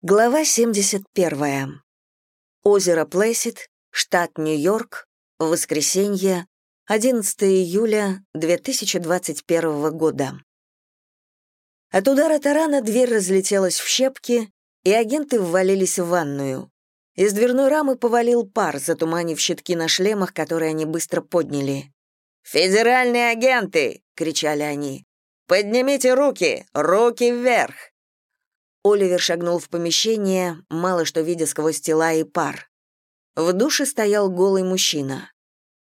Глава 71. Озеро Плэсид, штат Нью-Йорк, воскресенье, 11 июля 2021 года. От удара тарана дверь разлетелась в щепки, и агенты ввалились в ванную. Из дверной рамы повалил пар, затуманив щитки на шлемах, которые они быстро подняли. «Федеральные агенты!» — кричали они. «Поднимите руки! Руки вверх!» Оливер шагнул в помещение, мало что видя сквозь тела и пар. В душе стоял голый мужчина.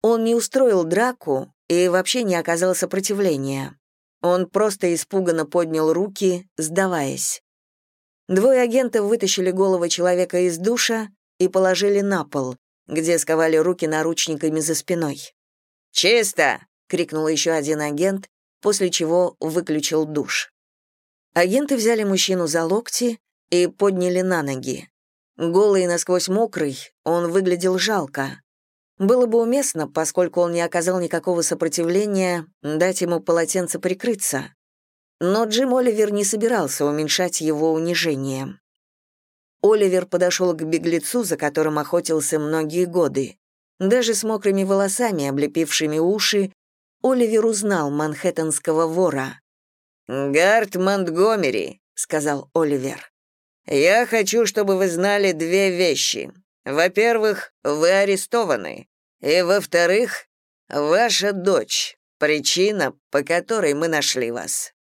Он не устроил драку и вообще не оказал сопротивления. Он просто испуганно поднял руки, сдаваясь. Двое агентов вытащили голову человека из душа и положили на пол, где сковали руки наручниками за спиной. «Чисто!» — крикнул еще один агент, после чего выключил душ. Агенты взяли мужчину за локти и подняли на ноги. Голый и насквозь мокрый, он выглядел жалко. Было бы уместно, поскольку он не оказал никакого сопротивления, дать ему полотенце прикрыться. Но Джим Оливер не собирался уменьшать его унижение. Оливер подошел к беглецу, за которым охотился многие годы. Даже с мокрыми волосами, облепившими уши, Оливер узнал манхэттенского вора. «Гард Монтгомери», — сказал Оливер. «Я хочу, чтобы вы знали две вещи. Во-первых, вы арестованы. И, во-вторых, ваша дочь — причина, по которой мы нашли вас».